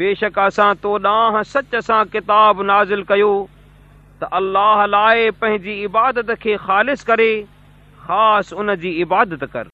بيشڪ اسان توڊانهن سچ سان ڪتاب نازل ڪيو ته الله لاءِ پنهنجي عبادت کي خالص ڪري خاص ان جي عبادت ڪر.